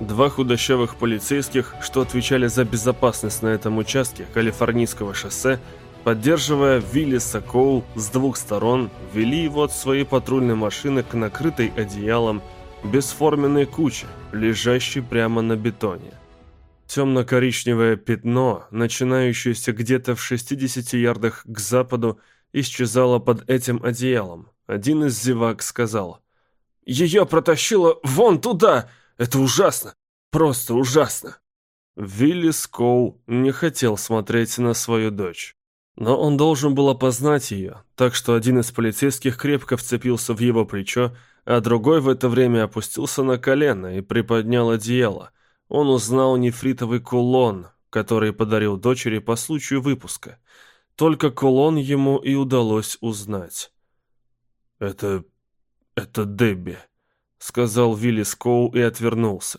Два худощавых полицейских, что отвечали за безопасность на этом участке калифорнийского шоссе, поддерживая Виллиса Коул с двух сторон, вели его от своей патрульной машины к накрытой одеялом бесформенной куче, лежащей прямо на бетоне. Темно-коричневое пятно, начинающееся где-то в 60 ярдах к западу, исчезало под этим одеялом. Один из зевак сказал, «Ее протащило вон туда! Это ужасно! Просто ужасно!» Вилли Скоу не хотел смотреть на свою дочь. Но он должен был опознать ее, так что один из полицейских крепко вцепился в его плечо, а другой в это время опустился на колено и приподнял одеяло. Он узнал нефритовый кулон, который подарил дочери по случаю выпуска. Только кулон ему и удалось узнать. «Это... это Дебби», — сказал Вилли Скоу и отвернулся.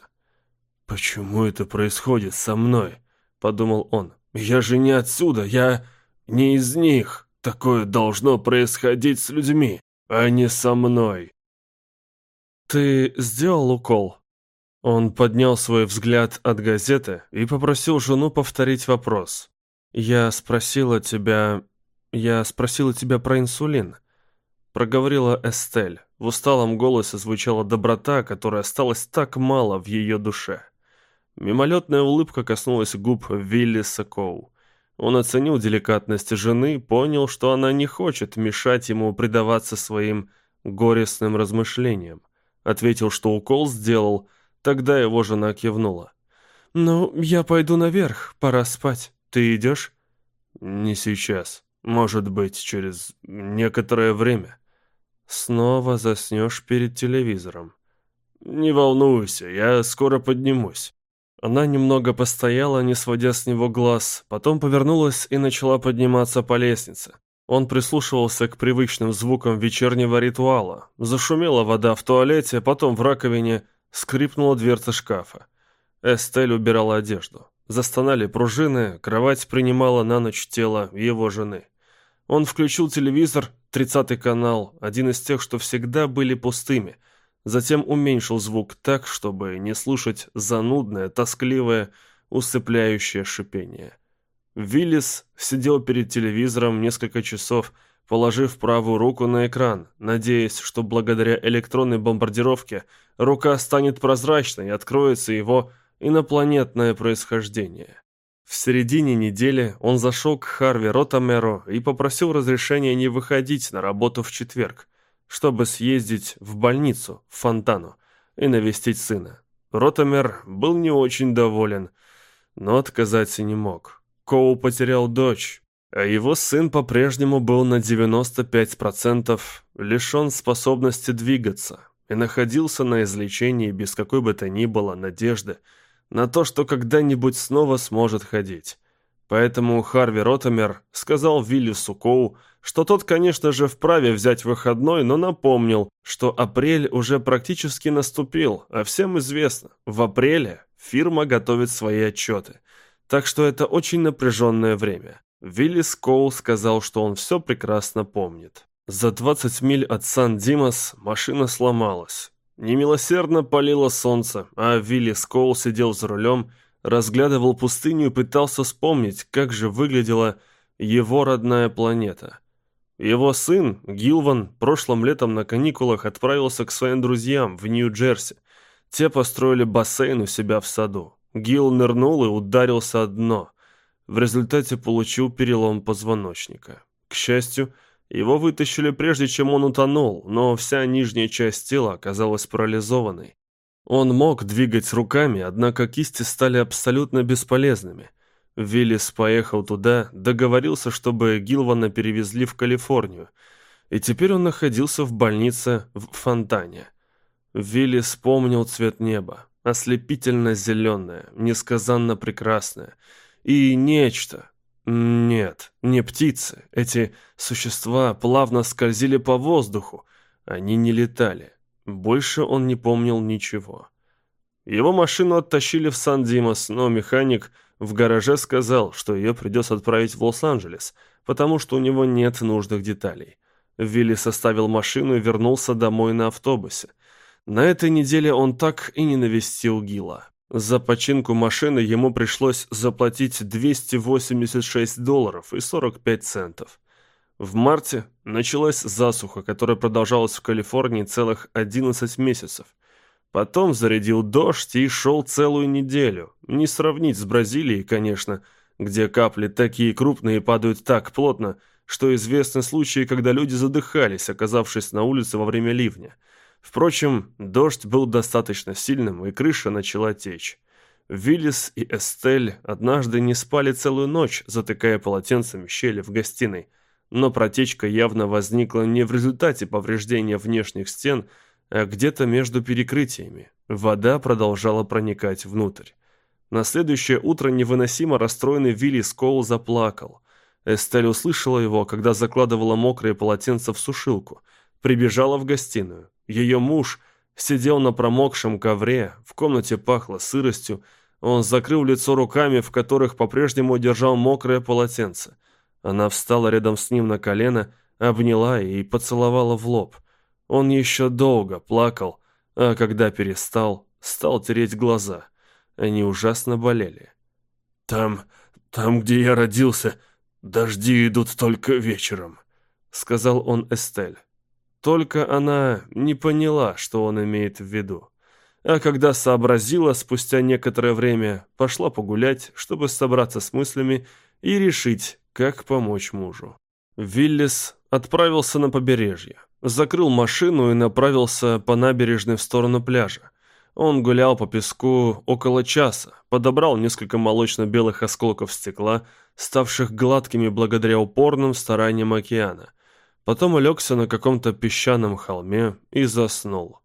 «Почему это происходит со мной?» — подумал он. «Я же не отсюда, я не из них. Такое должно происходить с людьми, а не со мной». «Ты сделал укол?» Он поднял свой взгляд от газеты и попросил жену повторить вопрос. «Я спросила тебя... Я спросила тебя про инсулин», — проговорила Эстель. В усталом голосе звучала доброта, которая осталась так мало в ее душе. Мимолетная улыбка коснулась губ Вилли Сакоу. Он оценил деликатность жены, понял, что она не хочет мешать ему предаваться своим горестным размышлениям. Ответил, что укол сделал, тогда его жена кивнула. «Ну, я пойду наверх, пора спать. Ты идешь?» «Не сейчас. Может быть, через некоторое время». «Снова заснешь перед телевизором». «Не волнуйся, я скоро поднимусь». Она немного постояла, не сводя с него глаз, потом повернулась и начала подниматься по лестнице. Он прислушивался к привычным звукам вечернего ритуала. Зашумела вода в туалете, потом в раковине скрипнула дверца шкафа. Эстель убирала одежду. Застонали пружины, кровать принимала на ночь тело его жены. Он включил телевизор, тридцатый канал, один из тех, что всегда были пустыми. Затем уменьшил звук так, чтобы не слушать занудное, тоскливое, усыпляющее шипение. Виллис сидел перед телевизором несколько часов, положив правую руку на экран, надеясь, что благодаря электронной бомбардировке рука станет прозрачной и откроется его инопланетное происхождение. В середине недели он зашел к Харви Ротамеру и попросил разрешения не выходить на работу в четверг, чтобы съездить в больницу, в Фонтану, и навестить сына. Ротамер был не очень доволен, но отказать и не мог. Коу потерял дочь, а его сын по-прежнему был на 95% лишен способности двигаться и находился на излечении без какой бы то ни было надежды на то, что когда-нибудь снова сможет ходить. Поэтому Харви Ротомер сказал Виллису Коу, что тот, конечно же, вправе взять выходной, но напомнил, что апрель уже практически наступил, а всем известно, в апреле фирма готовит свои отчеты – так что это очень напряженное время. Виллис Коул сказал, что он все прекрасно помнит. За 20 миль от Сан-Димас машина сломалась. Немилосердно палило солнце, а Виллис Коул сидел за рулем, разглядывал пустыню и пытался вспомнить, как же выглядела его родная планета. Его сын, Гилван, прошлым летом на каникулах отправился к своим друзьям в Нью-Джерси. Те построили бассейн у себя в саду. Гил нырнул и ударился о дно. В результате получил перелом позвоночника. К счастью, его вытащили прежде, чем он утонул, но вся нижняя часть тела оказалась парализованной. Он мог двигать руками, однако кисти стали абсолютно бесполезными. Виллис поехал туда, договорился, чтобы Гилвана перевезли в Калифорнию, и теперь он находился в больнице в Фонтане. Виллис вспомнил цвет неба ослепительно зеленое, несказанно прекрасное. И нечто. Нет, не птицы. Эти существа плавно скользили по воздуху. Они не летали. Больше он не помнил ничего. Его машину оттащили в Сан-Димас, но механик в гараже сказал, что ее придется отправить в Лос-Анджелес, потому что у него нет нужных деталей. Вилли составил машину и вернулся домой на автобусе. На этой неделе он так и не навестил Гила. За починку машины ему пришлось заплатить 286 долларов и 45 центов. В марте началась засуха, которая продолжалась в Калифорнии целых 11 месяцев. Потом зарядил дождь и шел целую неделю. Не сравнить с Бразилией, конечно, где капли такие крупные падают так плотно, что известны случаи, когда люди задыхались, оказавшись на улице во время ливня. Впрочем, дождь был достаточно сильным, и крыша начала течь. Виллис и Эстель однажды не спали целую ночь, затыкая полотенцами щели в гостиной. Но протечка явно возникла не в результате повреждения внешних стен, а где-то между перекрытиями. Вода продолжала проникать внутрь. На следующее утро невыносимо расстроенный Вилли Скоул заплакал. Эстель услышала его, когда закладывала мокрые полотенца в сушилку. Прибежала в гостиную. Ее муж сидел на промокшем ковре, в комнате пахло сыростью. Он закрыл лицо руками, в которых по-прежнему держал мокрое полотенце. Она встала рядом с ним на колено, обняла и поцеловала в лоб. Он еще долго плакал, а когда перестал, стал тереть глаза. Они ужасно болели. «Там, там, где я родился, дожди идут только вечером», — сказал он Эстель. Только она не поняла, что он имеет в виду. А когда сообразила, спустя некоторое время пошла погулять, чтобы собраться с мыслями и решить, как помочь мужу. Виллис отправился на побережье, закрыл машину и направился по набережной в сторону пляжа. Он гулял по песку около часа, подобрал несколько молочно-белых осколков стекла, ставших гладкими благодаря упорным стараниям океана. Потом улегся на каком-то песчаном холме и заснул.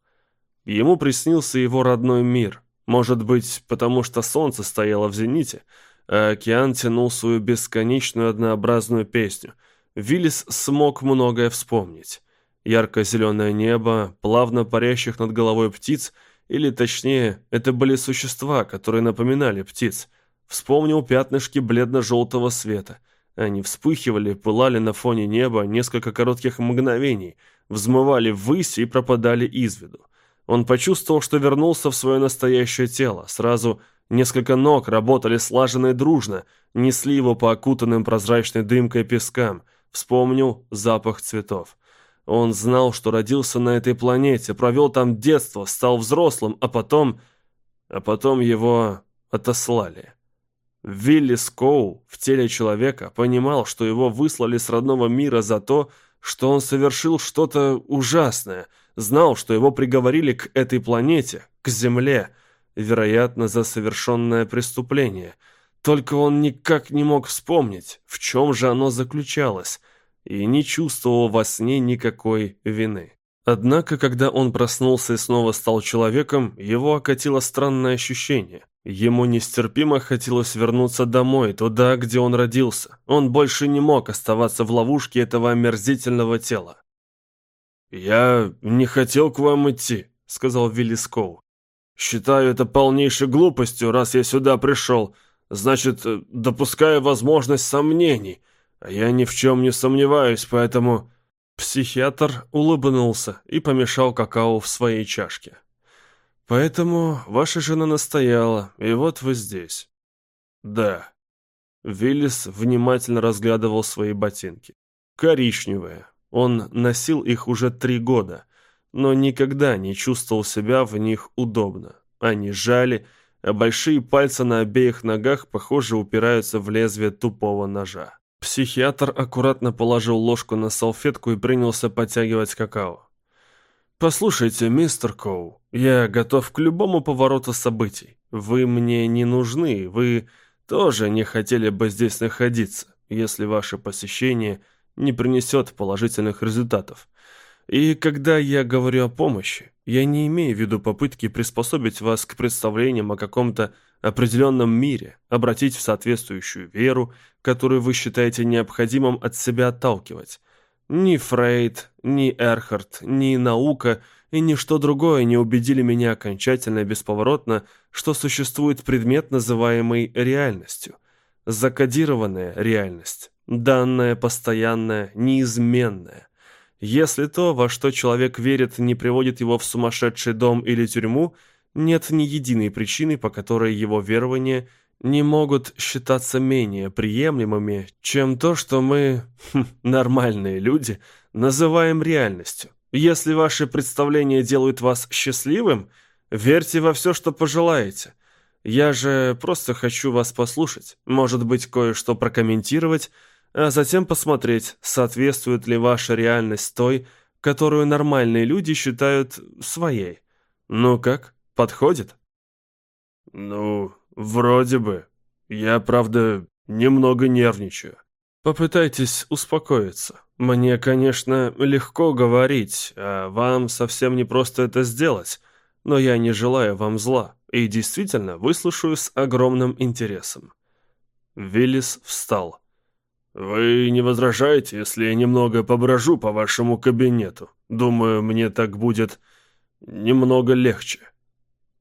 Ему приснился его родной мир. Может быть, потому что солнце стояло в зените, а океан тянул свою бесконечную однообразную песню. Виллис смог многое вспомнить. Ярко-зеленое небо, плавно парящих над головой птиц — или точнее, это были существа, которые напоминали птиц. Вспомнил пятнышки бледно-желтого света. Они вспыхивали, пылали на фоне неба несколько коротких мгновений, взмывали ввысь и пропадали из виду. Он почувствовал, что вернулся в свое настоящее тело. Сразу несколько ног работали слаженно и дружно, несли его по окутанным прозрачной дымкой пескам. Вспомнил запах цветов. Он знал, что родился на этой планете, провел там детство, стал взрослым, а потом... А потом его отослали. Вилли Скоу в теле человека понимал, что его выслали с родного мира за то, что он совершил что-то ужасное, знал, что его приговорили к этой планете, к Земле, вероятно, за совершенное преступление. Только он никак не мог вспомнить, в чем же оно заключалось и не чувствовал во сне никакой вины. Однако, когда он проснулся и снова стал человеком, его окатило странное ощущение. Ему нестерпимо хотелось вернуться домой, туда, где он родился. Он больше не мог оставаться в ловушке этого омерзительного тела. «Я не хотел к вам идти», — сказал Вилли Скоу. «Считаю это полнейшей глупостью, раз я сюда пришел. Значит, допускаю возможность сомнений. А я ни в чем не сомневаюсь, поэтому...» Психиатр улыбнулся и помешал какао в своей чашке. «Поэтому ваша жена настояла, и вот вы здесь». «Да». Виллис внимательно разглядывал свои ботинки. Коричневые. Он носил их уже три года, но никогда не чувствовал себя в них удобно. Они жали, а большие пальцы на обеих ногах, похоже, упираются в лезвие тупого ножа. Психиатр аккуратно положил ложку на салфетку и принялся подтягивать какао. «Послушайте, мистер Коу, я готов к любому повороту событий. Вы мне не нужны, вы тоже не хотели бы здесь находиться, если ваше посещение не принесет положительных результатов. И когда я говорю о помощи, я не имею в виду попытки приспособить вас к представлениям о каком-то определенном мире, обратить в соответствующую веру, которую вы считаете необходимым от себя отталкивать. Ни Фрейд, ни Эрхард, ни наука и ничто другое не убедили меня окончательно и бесповоротно, что существует предмет, называемый реальностью. Закодированная реальность, данная, постоянная, неизменная. Если то, во что человек верит, не приводит его в сумасшедший дом или тюрьму, нет ни единой причины, по которой его верования не могут считаться менее приемлемыми, чем то, что мы, хм, нормальные люди, называем реальностью. Если ваши представления делают вас счастливым, верьте во все, что пожелаете. Я же просто хочу вас послушать, может быть, кое-что прокомментировать, а затем посмотреть, соответствует ли ваша реальность той, которую нормальные люди считают своей. Ну как, подходит? Ну, вроде бы. Я, правда, немного нервничаю. Попытайтесь успокоиться. Мне, конечно, легко говорить, а вам совсем не просто это сделать, но я не желаю вам зла и действительно выслушаю с огромным интересом. Виллис встал. «Вы не возражаете, если я немного поброжу по вашему кабинету? Думаю, мне так будет немного легче».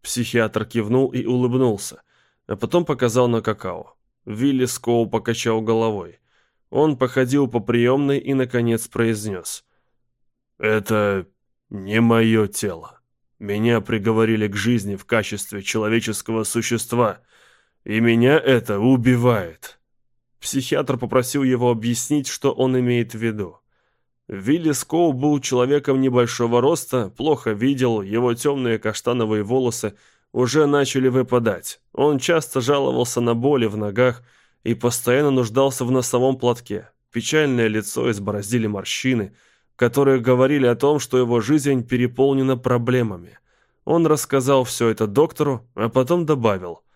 Психиатр кивнул и улыбнулся, а потом показал на какао. Вилли Скоу покачал головой. Он походил по приемной и, наконец, произнес. «Это не мое тело. Меня приговорили к жизни в качестве человеческого существа, и меня это убивает». Психиатр попросил его объяснить, что он имеет в виду. Вилли Скоу был человеком небольшого роста, плохо видел, его темные каштановые волосы уже начали выпадать. Он часто жаловался на боли в ногах и постоянно нуждался в носовом платке. Печальное лицо избороздили морщины, которые говорили о том, что его жизнь переполнена проблемами. Он рассказал все это доктору, а потом добавил –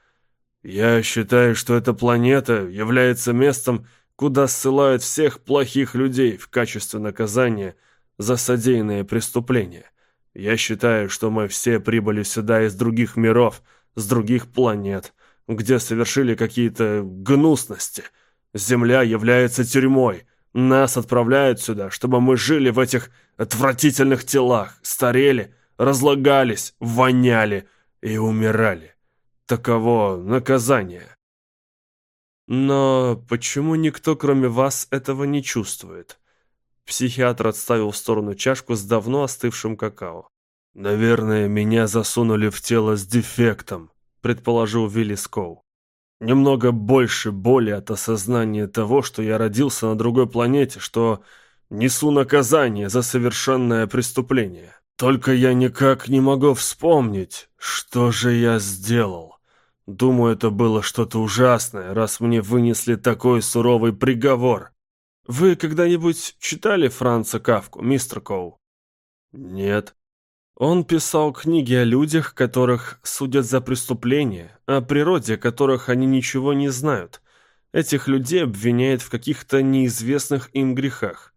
я считаю, что эта планета является местом, куда ссылают всех плохих людей в качестве наказания за содеянные преступления. Я считаю, что мы все прибыли сюда из других миров, с других планет, где совершили какие-то гнусности. Земля является тюрьмой. Нас отправляют сюда, чтобы мы жили в этих отвратительных телах, старели, разлагались, воняли и умирали. Таково наказание. Но почему никто, кроме вас, этого не чувствует? Психиатр отставил в сторону чашку с давно остывшим какао. «Наверное, меня засунули в тело с дефектом», — предположил Вилли Скоу. «Немного больше боли от осознания того, что я родился на другой планете, что несу наказание за совершенное преступление. Только я никак не могу вспомнить, что же я сделал». Думаю, это было что-то ужасное, раз мне вынесли такой суровый приговор. Вы когда-нибудь читали Франца Кавку, мистер Коу? Нет. Он писал книги о людях, которых судят за преступления, о природе которых они ничего не знают. Этих людей обвиняют в каких-то неизвестных им грехах.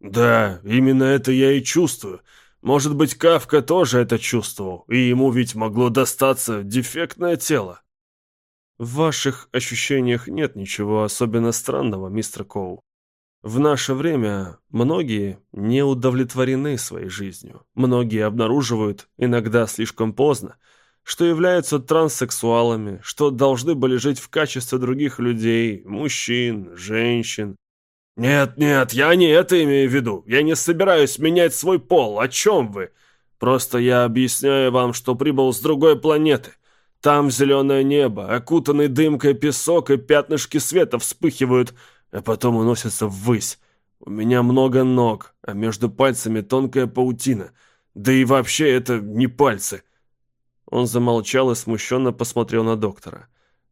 Да, именно это я и чувствую. Может быть, Кавка тоже это чувствовал, и ему ведь могло достаться дефектное тело. В ваших ощущениях нет ничего особенно странного, мистер Коу. В наше время многие не удовлетворены своей жизнью. Многие обнаруживают, иногда слишком поздно, что являются транссексуалами, что должны были жить в качестве других людей, мужчин, женщин, «Нет, нет, я не это имею в виду. Я не собираюсь менять свой пол. О чем вы? Просто я объясняю вам, что прибыл с другой планеты. Там зеленое небо, окутанный дымкой песок и пятнышки света вспыхивают, а потом уносятся ввысь. У меня много ног, а между пальцами тонкая паутина. Да и вообще это не пальцы». Он замолчал и смущенно посмотрел на доктора.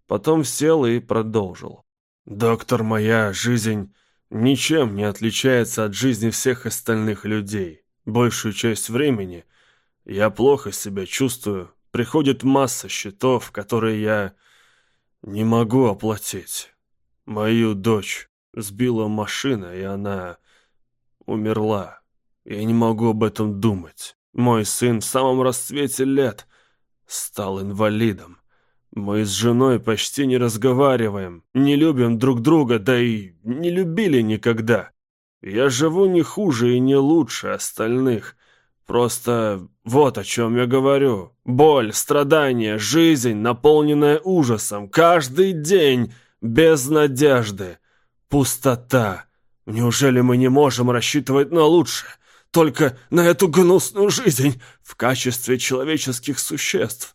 Потом сел и продолжил. «Доктор, моя жизнь ничем не отличается от жизни всех остальных людей. Большую часть времени я плохо себя чувствую. Приходит масса счетов, которые я не могу оплатить. Мою дочь сбила машина, и она умерла. Я не могу об этом думать. Мой сын в самом расцвете лет стал инвалидом. Мы с женой почти не разговариваем, не любим друг друга, да и не любили никогда. Я живу не хуже и не лучше остальных. Просто вот о чем я говорю. Боль, страдания, жизнь, наполненная ужасом, каждый день без надежды. Пустота. Неужели мы не можем рассчитывать на лучшее? только на эту гнусную жизнь в качестве человеческих существ.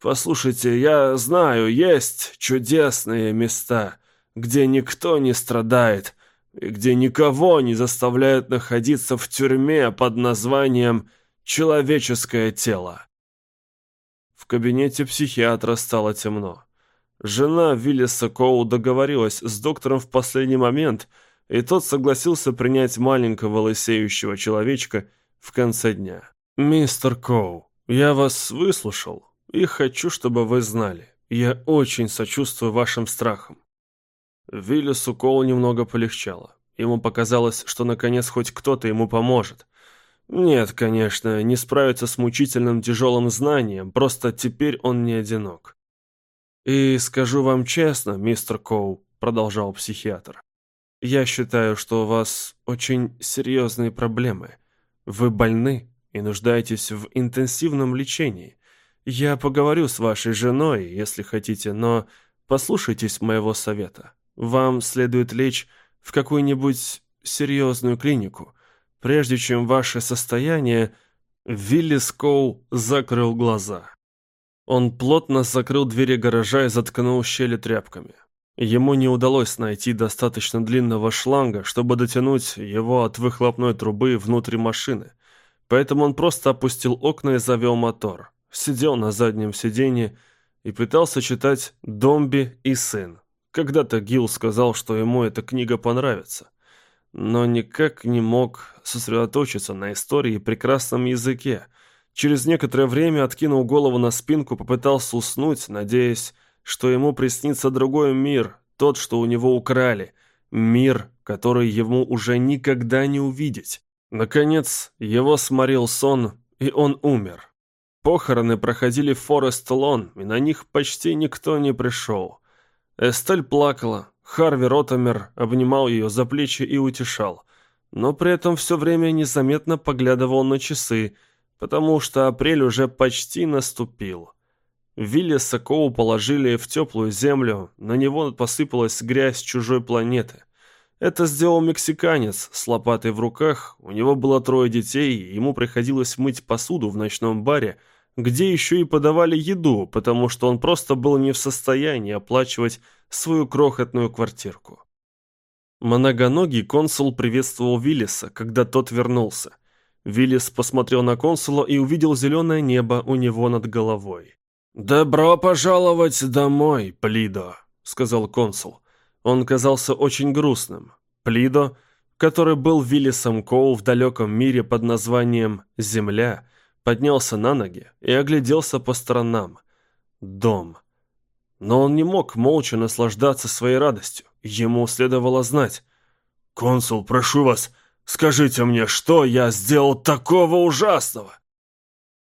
Послушайте, я знаю, есть чудесные места, где никто не страдает, и где никого не заставляют находиться в тюрьме под названием «человеческое тело». В кабинете психиатра стало темно. Жена Виллиса Коу договорилась с доктором в последний момент, и тот согласился принять маленького лысеющего человечка в конце дня. «Мистер Коу, я вас выслушал и хочу, чтобы вы знали, я очень сочувствую вашим страхам. Виллису Коул немного полегчало. Ему показалось, что наконец хоть кто-то ему поможет. Нет, конечно, не справиться с мучительным тяжелым знанием, просто теперь он не одинок. «И скажу вам честно, мистер Коу», — продолжал психиатр, «я считаю, что у вас очень серьезные проблемы. Вы больны и нуждаетесь в интенсивном лечении. Я поговорю с вашей женой, если хотите, но послушайтесь моего совета. Вам следует лечь в какую-нибудь серьезную клинику, прежде чем ваше состояние...» Вилли Скоу закрыл глаза. Он плотно закрыл двери гаража и заткнул щели тряпками. Ему не удалось найти достаточно длинного шланга, чтобы дотянуть его от выхлопной трубы внутрь машины, поэтому он просто опустил окна и завел мотор, сидел на заднем сиденье и пытался читать «Домби и сын». Когда-то Гил сказал, что ему эта книга понравится, но никак не мог сосредоточиться на истории и прекрасном языке. Через некоторое время откинул голову на спинку, попытался уснуть, надеясь, что ему приснится другой мир, тот, что у него украли, мир, который ему уже никогда не увидеть. Наконец, его сморил сон, и он умер. Похороны проходили в Форест-Лон, и на них почти никто не пришел. Эстель плакала, Харви Ротомер обнимал ее за плечи и утешал, но при этом все время незаметно поглядывал на часы, потому что апрель уже почти наступил. Вилли Сокоу положили в теплую землю, на него посыпалась грязь чужой планеты. Это сделал мексиканец с лопатой в руках, у него было трое детей, ему приходилось мыть посуду в ночном баре, где еще и подавали еду, потому что он просто был не в состоянии оплачивать свою крохотную квартирку. Многоногий консул приветствовал Виллиса, когда тот вернулся. Виллис посмотрел на консула и увидел зеленое небо у него над головой. «Добро пожаловать домой, Плидо», — сказал консул. Он казался очень грустным. Плидо, который был Виллисом Коул в далеком мире под названием «Земля», поднялся на ноги и огляделся по сторонам. Дом. Но он не мог молча наслаждаться своей радостью. Ему следовало знать. «Консул, прошу вас, скажите мне, что я сделал такого ужасного?»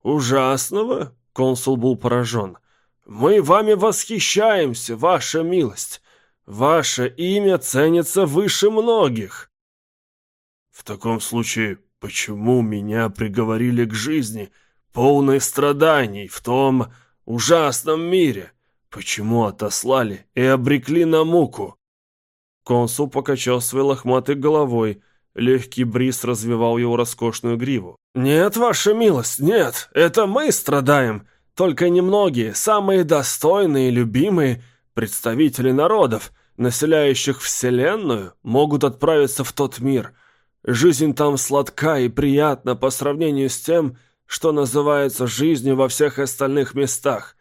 «Ужасного?» — консул был поражен. «Мы вами восхищаемся, ваша милость. Ваше имя ценится выше многих». «В таком случае Почему меня приговорили к жизни, полной страданий, в том ужасном мире? Почему отослали и обрекли на муку?» Консул покачал своей лохматой головой. Легкий бриз развивал его роскошную гриву. «Нет, ваша милость, нет, это мы страдаем. Только немногие, самые достойные и любимые представители народов, населяющих Вселенную, могут отправиться в тот мир – Жизнь там сладка и приятна по сравнению с тем, что называется жизнью во всех остальных местах.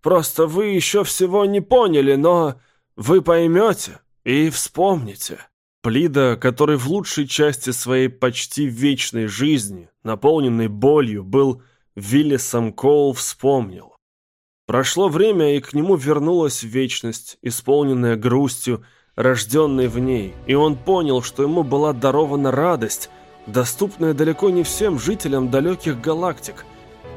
Просто вы еще всего не поняли, но вы поймете и вспомните». Плида, который в лучшей части своей почти вечной жизни, наполненной болью, был Виллисом Коул, вспомнил. Прошло время, и к нему вернулась вечность, исполненная грустью, рожденный в ней, и он понял, что ему была дарована радость, доступная далеко не всем жителям далеких галактик.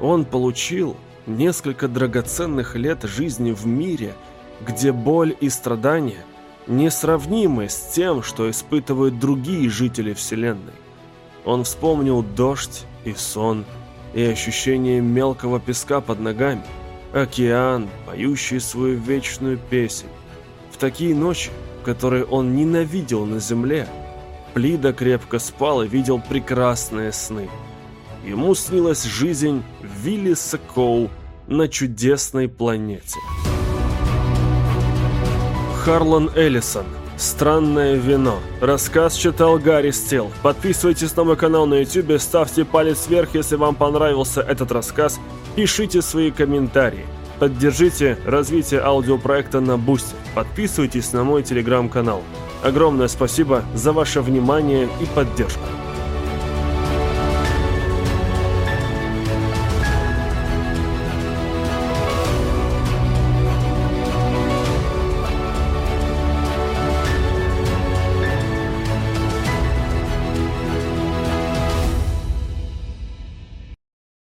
Он получил несколько драгоценных лет жизни в мире, где боль и страдания несравнимы с тем, что испытывают другие жители Вселенной. Он вспомнил дождь и сон, и ощущение мелкого песка под ногами, океан, поющий свою вечную песнь. В такие ночи которые он ненавидел на земле, Плида крепко спал и видел прекрасные сны. Ему снилась жизнь Виллиса Коул на чудесной планете. Харлан Эллисон «Странное вино». Рассказ читал Гарри Стил. Подписывайтесь на мой канал на YouTube, ставьте палец вверх, если вам понравился этот рассказ, пишите свои комментарии. Поддержите развитие аудиопроекта на Бусте. Подписывайтесь на мой телеграм-канал. Огромное спасибо за ваше внимание и поддержку.